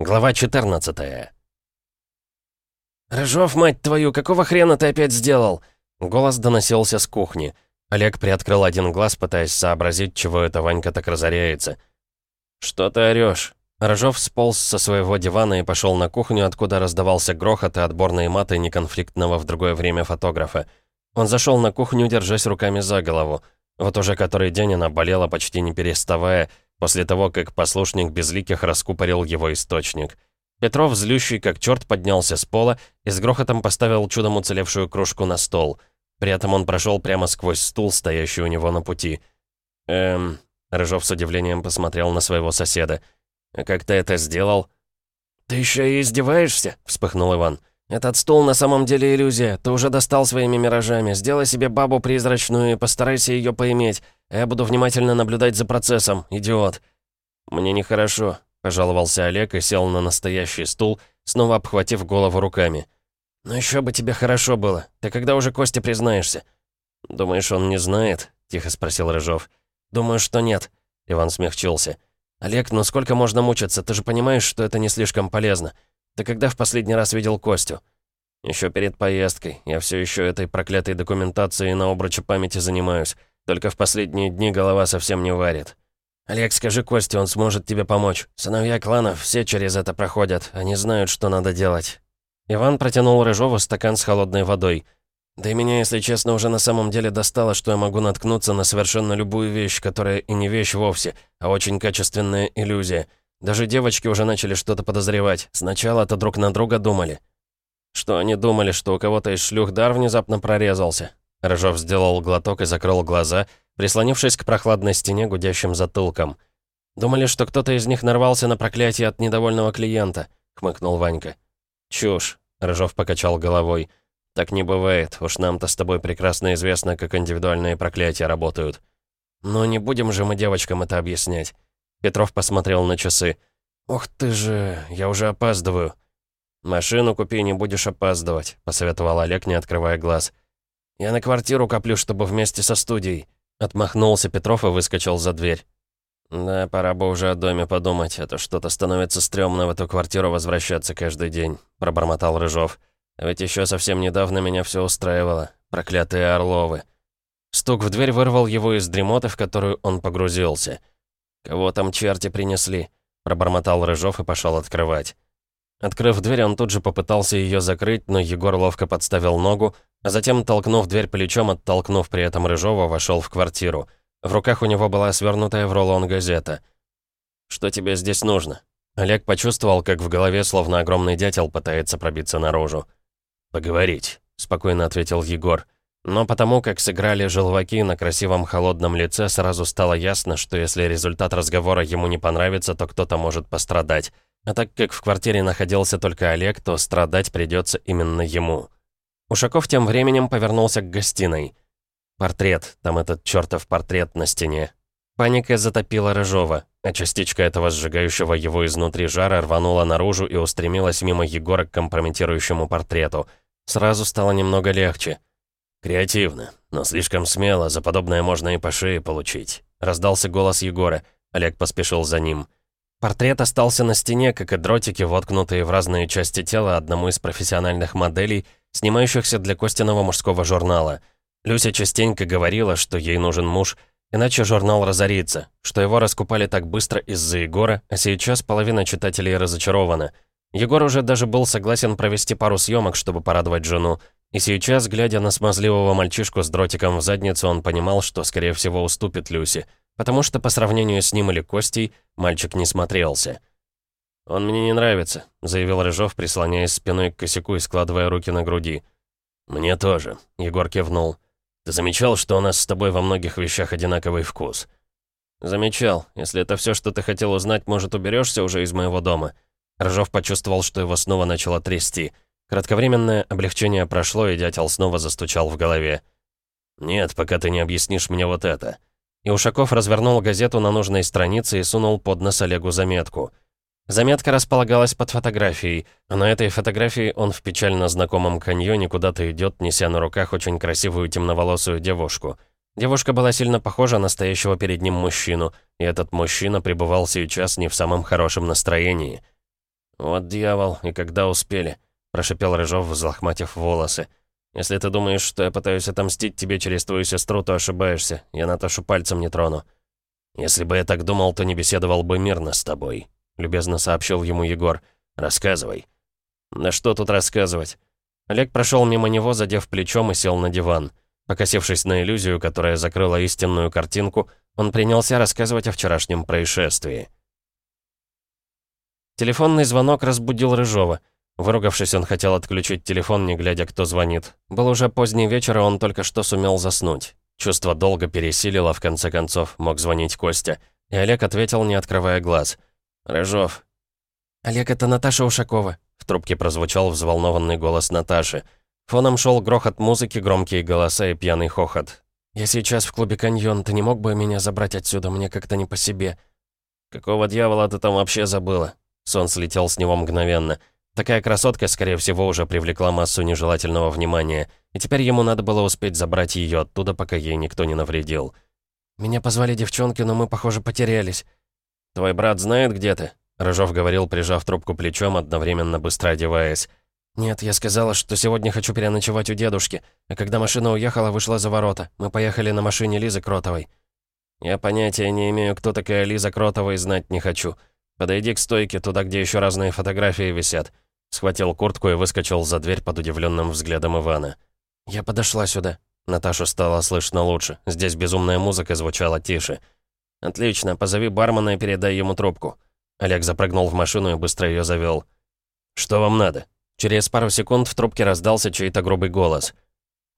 Глава 14 «Рыжов, мать твою, какого хрена ты опять сделал?» Голос доносился с кухни. Олег приоткрыл один глаз, пытаясь сообразить, чего это Ванька так разоряется. «Что ты орёшь?» Рыжов сполз со своего дивана и пошел на кухню, откуда раздавался грохот и отборные маты неконфликтного в другое время фотографа. Он зашел на кухню, держась руками за голову. Вот уже который день она болела, почти не переставая, после того, как послушник Безликих раскупорил его источник. Петров, злющий как черт, поднялся с пола и с грохотом поставил чудом уцелевшую кружку на стол. При этом он прошел прямо сквозь стул, стоящий у него на пути. «Эм...» Рыжов с удивлением посмотрел на своего соседа. «А как ты это сделал?» «Ты еще и издеваешься?» — вспыхнул Иван. «Этот стул на самом деле иллюзия. Ты уже достал своими миражами. Сделай себе бабу призрачную и постарайся ее поиметь. А я буду внимательно наблюдать за процессом, идиот». «Мне нехорошо», — пожаловался Олег и сел на настоящий стул, снова обхватив голову руками. «Ну еще бы тебе хорошо было. Ты когда уже Косте признаешься?» «Думаешь, он не знает?» — тихо спросил Рыжов. «Думаю, что нет». Иван смягчился. «Олег, ну сколько можно мучиться? Ты же понимаешь, что это не слишком полезно. Ты когда в последний раз видел Костю?» Еще перед поездкой. Я все еще этой проклятой документацией на обруче памяти занимаюсь. Только в последние дни голова совсем не варит. Олег, скажи Косте, он сможет тебе помочь. Сыновья кланов все через это проходят. Они знают, что надо делать». Иван протянул Рыжову стакан с холодной водой. «Да и меня, если честно, уже на самом деле достало, что я могу наткнуться на совершенно любую вещь, которая и не вещь вовсе, а очень качественная иллюзия. Даже девочки уже начали что-то подозревать. Сначала-то друг на друга думали. Что они думали, что у кого-то из шлюх дар внезапно прорезался? Рыжов сделал глоток и закрыл глаза, прислонившись к прохладной стене гудящим затылком. «Думали, что кто-то из них нарвался на проклятие от недовольного клиента», — хмыкнул Ванька. «Чушь», — Рыжов покачал головой. «Так не бывает. Уж нам-то с тобой прекрасно известно, как индивидуальные проклятия работают». «Но не будем же мы девочкам это объяснять». Петров посмотрел на часы. «Ох ты же, я уже опаздываю». «Машину купи, не будешь опаздывать», — посоветовал Олег, не открывая глаз. «Я на квартиру коплю, чтобы вместе со студией». Отмахнулся Петров и выскочил за дверь. «Да, пора бы уже о доме подумать, а то что-то становится стрёмно в эту квартиру возвращаться каждый день», — пробормотал Рыжов. «Ведь еще совсем недавно меня все устраивало. Проклятые Орловы». Стук в дверь вырвал его из дремоты, в которую он погрузился. «Кого там черти принесли?» — пробормотал Рыжов и пошел открывать. Открыв дверь, он тут же попытался ее закрыть, но Егор ловко подставил ногу, а затем, толкнув дверь плечом, оттолкнув при этом Рыжова, вошел в квартиру. В руках у него была свернутая в рулон газета. «Что тебе здесь нужно?» Олег почувствовал, как в голове словно огромный дятел пытается пробиться наружу. «Поговорить», — спокойно ответил Егор. Но потому как сыграли желваки на красивом холодном лице, сразу стало ясно, что если результат разговора ему не понравится, то кто-то может пострадать. А так как в квартире находился только Олег, то страдать придется именно ему. Ушаков тем временем повернулся к гостиной. Портрет, там этот чертов портрет на стене. Паника затопила Рыжова, а частичка этого сжигающего его изнутри жара рванула наружу и устремилась мимо Егора к компрометирующему портрету. Сразу стало немного легче. «Креативно, но слишком смело, за подобное можно и по шее получить», — раздался голос Егора. Олег поспешил за ним. Портрет остался на стене, как и дротики, воткнутые в разные части тела одному из профессиональных моделей, снимающихся для Костиного мужского журнала. Люся частенько говорила, что ей нужен муж, иначе журнал разорится, что его раскупали так быстро из-за Егора, а сейчас половина читателей разочарована. Егор уже даже был согласен провести пару съемок, чтобы порадовать жену, и сейчас, глядя на смазливого мальчишку с дротиком в задницу, он понимал, что, скорее всего, уступит Люсе, потому что по сравнению с ним или Костей мальчик не смотрелся. «Он мне не нравится», — заявил Рыжов, прислоняясь спиной к косяку и складывая руки на груди. «Мне тоже», — Егор кивнул. «Ты замечал, что у нас с тобой во многих вещах одинаковый вкус?» «Замечал. Если это все, что ты хотел узнать, может, уберешься уже из моего дома?» Рыжов почувствовал, что его снова начало трясти — Кратковременное облегчение прошло, и дятел снова застучал в голове. «Нет, пока ты не объяснишь мне вот это». И Ушаков развернул газету на нужной странице и сунул под нос Олегу заметку. Заметка располагалась под фотографией, а на этой фотографии он в печально знакомом каньоне куда-то идет, неся на руках очень красивую темноволосую девушку. Девушка была сильно похожа на стоящего перед ним мужчину, и этот мужчина пребывал сейчас не в самом хорошем настроении. «Вот дьявол, и когда успели?» — прошипел Рыжов, взлохматив волосы. «Если ты думаешь, что я пытаюсь отомстить тебе через твою сестру, то ошибаешься. Я Наташу пальцем не трону». «Если бы я так думал, то не беседовал бы мирно с тобой», — любезно сообщил ему Егор. «Рассказывай». «Да что тут рассказывать?» Олег прошел мимо него, задев плечом и сел на диван. Покосившись на иллюзию, которая закрыла истинную картинку, он принялся рассказывать о вчерашнем происшествии. Телефонный звонок разбудил Рыжова. Выругавшись, он хотел отключить телефон, не глядя, кто звонит. Был уже поздний вечер, и он только что сумел заснуть. Чувство долго пересилило, в конце концов, мог звонить Костя. И Олег ответил, не открывая глаз. «Рыжов». «Олег, это Наташа Ушакова», — в трубке прозвучал взволнованный голос Наташи. Фоном шел грохот музыки, громкие голоса и пьяный хохот. «Я сейчас в клубе «Каньон», ты не мог бы меня забрать отсюда? Мне как-то не по себе». «Какого дьявола ты там вообще забыла?» Сон слетел с него мгновенно. Такая красотка, скорее всего, уже привлекла массу нежелательного внимания, и теперь ему надо было успеть забрать ее оттуда, пока ей никто не навредил. «Меня позвали девчонки, но мы, похоже, потерялись». «Твой брат знает, где ты?» Рыжов говорил, прижав трубку плечом, одновременно быстро одеваясь. «Нет, я сказала, что сегодня хочу переночевать у дедушки, а когда машина уехала, вышла за ворота. Мы поехали на машине Лизы Кротовой». «Я понятия не имею, кто такая Лиза Кротова, и знать не хочу. Подойди к стойке, туда, где еще разные фотографии висят». Схватил куртку и выскочил за дверь под удивленным взглядом Ивана. «Я подошла сюда». Наташу стало слышно лучше. Здесь безумная музыка звучала тише. «Отлично, позови бармена и передай ему трубку». Олег запрыгнул в машину и быстро ее завел. «Что вам надо?» Через пару секунд в трубке раздался чей-то грубый голос.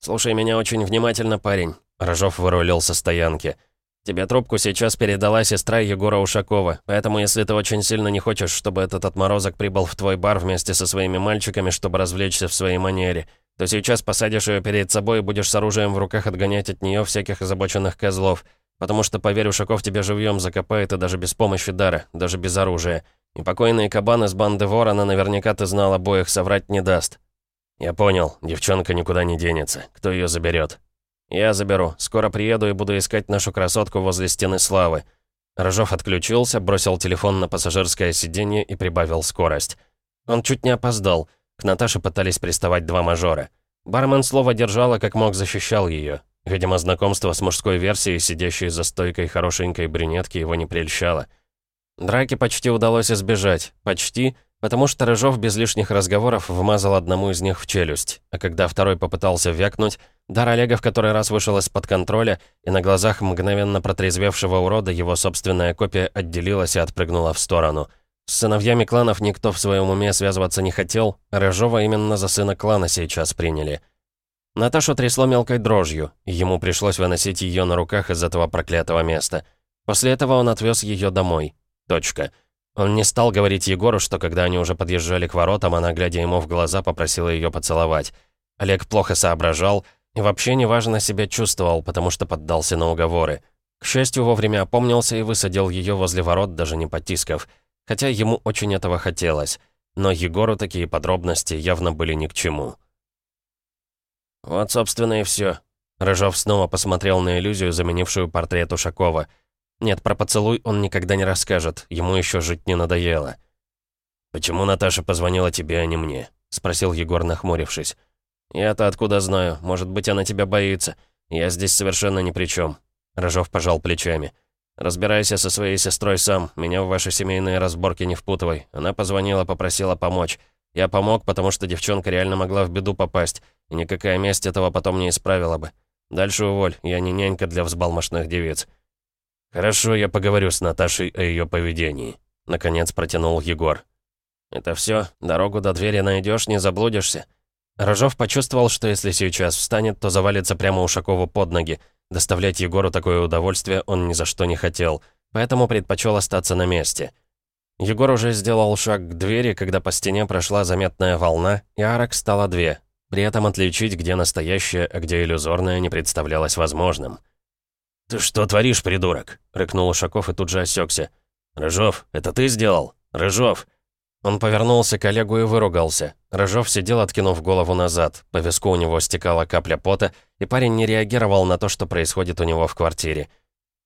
«Слушай меня очень внимательно, парень». Рожов вырулил со стоянки. «Тебе трубку сейчас передала сестра Егора Ушакова, поэтому если ты очень сильно не хочешь, чтобы этот отморозок прибыл в твой бар вместе со своими мальчиками, чтобы развлечься в своей манере, то сейчас посадишь ее перед собой и будешь с оружием в руках отгонять от нее всяких озабоченных козлов, потому что, поверь, Ушаков тебя живьем закопает и даже без помощи дара, даже без оружия. И покойный кабан из банды Ворона наверняка ты знал обоих, соврать не даст. Я понял, девчонка никуда не денется. Кто ее заберет? Я заберу. Скоро приеду и буду искать нашу красотку возле стены славы. Рожов отключился, бросил телефон на пассажирское сиденье и прибавил скорость. Он чуть не опоздал. К Наташе пытались приставать два мажора. Бармен слово держал и как мог защищал ее. Видимо, знакомство с мужской версией, сидящей за стойкой хорошенькой брюнетки, его не прельщало. Драки почти удалось избежать. Почти, потому что Рыжов без лишних разговоров вмазал одному из них в челюсть. А когда второй попытался вякнуть, дар Олега в который раз вышел из-под контроля, и на глазах мгновенно протрезвевшего урода его собственная копия отделилась и отпрыгнула в сторону. С сыновьями кланов никто в своем уме связываться не хотел, а Рыжова именно за сына клана сейчас приняли. Наташу трясло мелкой дрожью, и ему пришлось выносить ее на руках из этого проклятого места. После этого он отвез ее домой. Точка. Он не стал говорить Егору, что когда они уже подъезжали к воротам, она, глядя ему в глаза, попросила ее поцеловать. Олег плохо соображал и вообще неважно себя чувствовал, потому что поддался на уговоры. К счастью, вовремя опомнился и высадил ее возле ворот, даже не потискав. Хотя ему очень этого хотелось. Но Егору такие подробности явно были ни к чему. «Вот, собственно, и все. Рыжов снова посмотрел на иллюзию, заменившую портрет Ушакова — нет, про поцелуй он никогда не расскажет, ему еще жить не надоело. «Почему Наташа позвонила тебе, а не мне?» — спросил Егор, нахмурившись. «Я-то откуда знаю? Может быть, она тебя боится. Я здесь совершенно ни при чем. Рожов пожал плечами. «Разбирайся со своей сестрой сам, меня в ваши семейные разборки не впутывай. Она позвонила, попросила помочь. Я помог, потому что девчонка реально могла в беду попасть, и никакая месть этого потом не исправила бы. Дальше уволь, я не нянька для взбалмошных девиц. «Хорошо, я поговорю с Наташей о ее поведении», — наконец протянул Егор. «Это все? Дорогу до двери найдешь, не заблудишься?» Рожов почувствовал, что если сейчас встанет, то завалится прямо Ушакову под ноги. Доставлять Егору такое удовольствие он ни за что не хотел, поэтому предпочел остаться на месте. Егор уже сделал шаг к двери, когда по стене прошла заметная волна, и арок стало две. При этом отличить, где настоящее, а где иллюзорное, не представлялось возможным. «Ты что творишь, придурок?» — рыкнул Ушаков и тут же осекся. «Рыжов, это ты сделал? Рыжов!» Он повернулся к Олегу и выругался. Рыжов сидел, откинув голову назад. По виску у него стекала капля пота, и парень не реагировал на то, что происходит у него в квартире.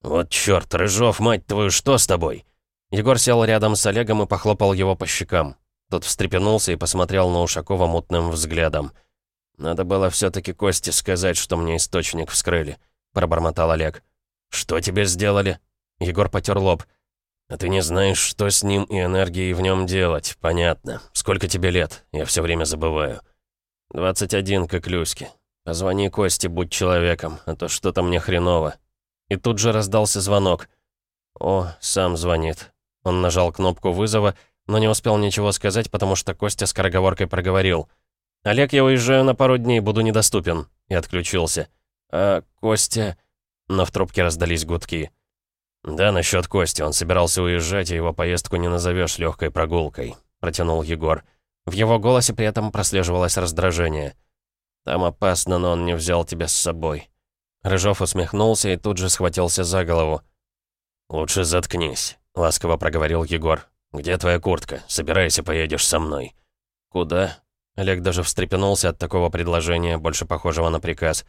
«Вот чёрт, Рыжов, мать твою, что с тобой?» Егор сел рядом с Олегом и похлопал его по щекам. Тот встрепенулся и посмотрел на Ушакова мутным взглядом. «Надо было все таки Косте сказать, что мне источник вскрыли», — пробормотал Олег. «Что тебе сделали?» Егор потер лоб. «А ты не знаешь, что с ним и энергией в нем делать. Понятно. Сколько тебе лет? Я все время забываю». «21, как Люськи. Позвони Косте, будь человеком, а то что-то мне хреново». И тут же раздался звонок. «О, сам звонит». Он нажал кнопку вызова, но не успел ничего сказать, потому что Костя скороговоркой проговорил. «Олег, я уезжаю на пару дней, буду недоступен», и отключился. «А Костя...» Но в трубке раздались гудки. «Да, насчет Кости. Он собирался уезжать, и его поездку не назовешь легкой прогулкой», — протянул Егор. В его голосе при этом прослеживалось раздражение. «Там опасно, но он не взял тебя с собой». Рыжов усмехнулся и тут же схватился за голову. «Лучше заткнись», — ласково проговорил Егор. «Где твоя куртка? Собирайся, поедешь со мной». «Куда?» Олег даже встрепенулся от такого предложения, больше похожего на приказ.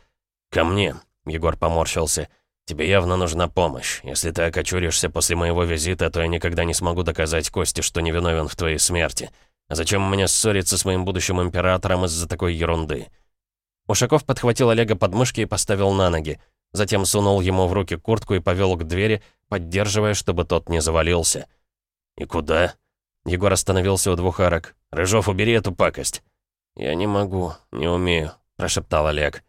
«Ко мне», — Егор поморщился. «Тебе явно нужна помощь. Если ты окочуришься после моего визита, то я никогда не смогу доказать Косте, что невиновен в твоей смерти. А зачем мне ссориться с моим будущим императором из-за такой ерунды?» Ушаков подхватил Олега под мышки и поставил на ноги. Затем сунул ему в руки куртку и повел к двери, поддерживая, чтобы тот не завалился. «И куда?» Егор остановился у двух арок. «Рыжов, убери эту пакость». «Я не могу, не умею», — прошептал Олег.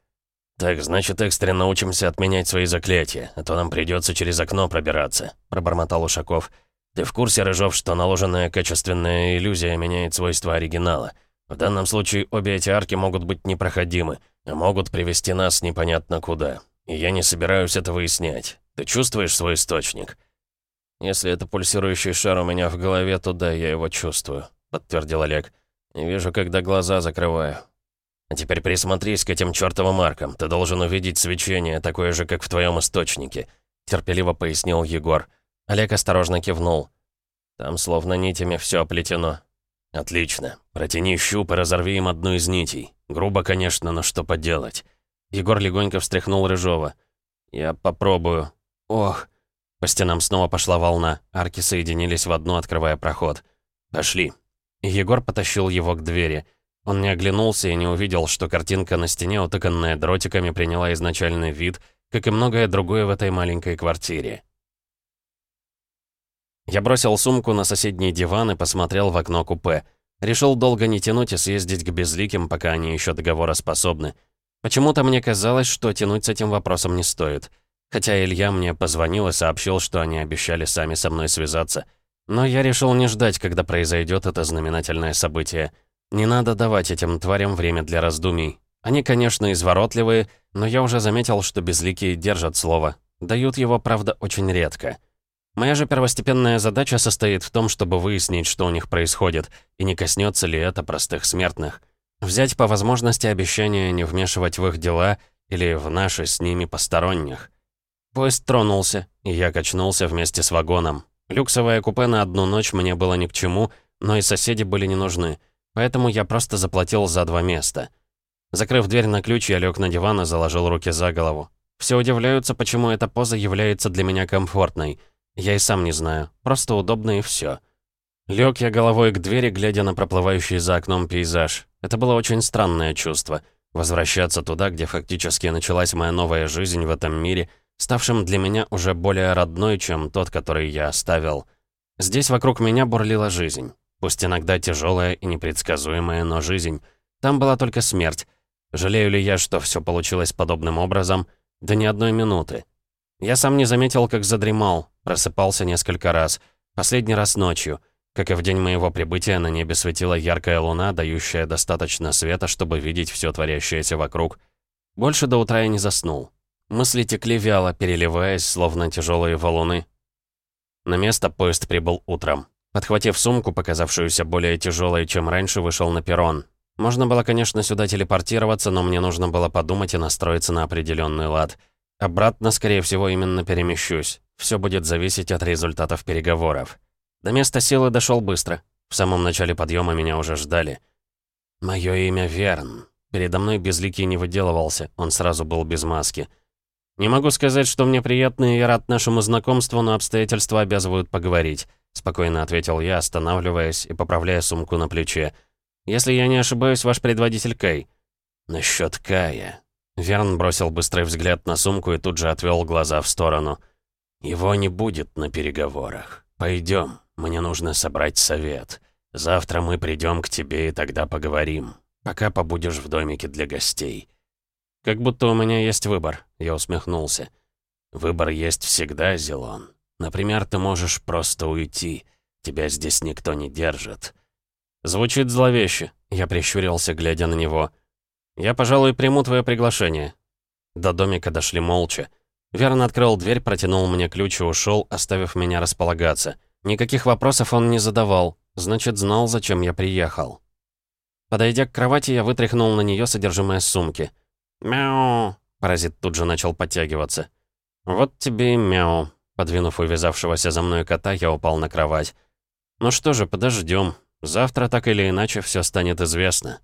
«Так, значит, экстренно учимся отменять свои заклятия, а то нам придется через окно пробираться», — пробормотал Ушаков. «Ты в курсе, Рыжов, что наложенная качественная иллюзия меняет свойства оригинала? В данном случае обе эти арки могут быть непроходимы, а могут привести нас непонятно куда. И я не собираюсь это выяснять. Ты чувствуешь свой источник?» «Если это пульсирующий шар у меня в голове, то да, я его чувствую», — подтвердил Олег. «Не вижу, когда глаза закрываю». «А теперь присмотрись к этим чертовым аркам. Ты должен увидеть свечение, такое же, как в твоем источнике», — терпеливо пояснил Егор. Олег осторожно кивнул. «Там словно нитями все оплетено». «Отлично. Протяни щуп и разорви им одну из нитей. Грубо, конечно, но что поделать». Егор легонько встряхнул Рыжова. «Я попробую». «Ох!» По стенам снова пошла волна. Арки соединились в одну, открывая проход. «Пошли». Егор потащил его к двери. Он не оглянулся и не увидел, что картинка на стене, утыканная дротиками, приняла изначальный вид, как и многое другое в этой маленькой квартире. Я бросил сумку на соседний диван и посмотрел в окно купе. Решил долго не тянуть и съездить к безликим, пока они еще договороспособны. Почему-то мне казалось, что тянуть с этим вопросом не стоит. Хотя Илья мне позвонил и сообщил, что они обещали сами со мной связаться. Но я решил не ждать, когда произойдет это знаменательное событие. Не надо давать этим тварям время для раздумий. Они, конечно, изворотливые, но я уже заметил, что безликие держат слово. Дают его, правда, очень редко. Моя же первостепенная задача состоит в том, чтобы выяснить, что у них происходит, и не коснется ли это простых смертных. Взять по возможности обещание не вмешивать в их дела или в наши с ними посторонних. Поезд тронулся, и я качнулся вместе с вагоном. Люксовое купе на одну ночь мне было ни к чему, но и соседи были не нужны, поэтому я просто заплатил за два места. Закрыв дверь на ключ, я лег на диван и заложил руки за голову. Все удивляются, почему эта поза является для меня комфортной. Я и сам не знаю, просто удобно и все. Лег я головой к двери, глядя на проплывающий за окном пейзаж. Это было очень странное чувство. Возвращаться туда, где фактически началась моя новая жизнь в этом мире — ставшим для меня уже более родной, чем тот, который я оставил. Здесь вокруг меня бурлила жизнь. Пусть иногда тяжелая и непредсказуемая, но жизнь. Там была только смерть. Жалею ли я, что все получилось подобным образом? Да ни одной минуты. Я сам не заметил, как задремал, просыпался несколько раз. Последний раз ночью. Как и в день моего прибытия, на небе светила яркая луна, дающая достаточно света, чтобы видеть все творящееся вокруг. Больше до утра я не заснул. Мысли текли вяло, переливаясь, словно тяжелые валуны. На место поезд прибыл утром. Подхватив сумку, показавшуюся более тяжелой, чем раньше, вышел на перрон. Можно было, конечно, сюда телепортироваться, но мне нужно было подумать и настроиться на определенный лад. Обратно, скорее всего, именно перемещусь. Все будет зависеть от результатов переговоров. До места силы дошел быстро. В самом начале подъема меня уже ждали. Мое имя Верн. Передо мной безликий не выделывался, он сразу был без маски. Не могу сказать, что мне приятно и рад нашему знакомству, но обстоятельства обязывают поговорить. — спокойно ответил я, останавливаясь и поправляя сумку на плече. «Если я не ошибаюсь, ваш предводитель Кай». «Насчёт Кая». Верн бросил быстрый взгляд на сумку и тут же отвел глаза в сторону. «Его не будет на переговорах. Пойдем, мне нужно собрать совет. Завтра мы придем к тебе и тогда поговорим. Пока побудешь в домике для гостей». «Как будто у меня есть выбор», — я усмехнулся. «Выбор есть всегда, Зелон. Например, ты можешь просто уйти. Тебя здесь никто не держит». Звучит зловеще. Я прищурился, глядя на него. «Я, пожалуй, приму твое приглашение». До домика дошли молча. Верн открыл дверь, протянул мне ключ и ушел, оставив меня располагаться. Никаких вопросов он не задавал, значит, знал, зачем я приехал. Подойдя к кровати, я вытряхнул на нее содержимое сумки. «Мяу!» — паразит тут же начал подтягиваться. «Вот тебе и мяу!» Подвинув увязавшегося за мной кота, я упал на кровать. «Ну что же, подождем. Завтра так или иначе все станет известно».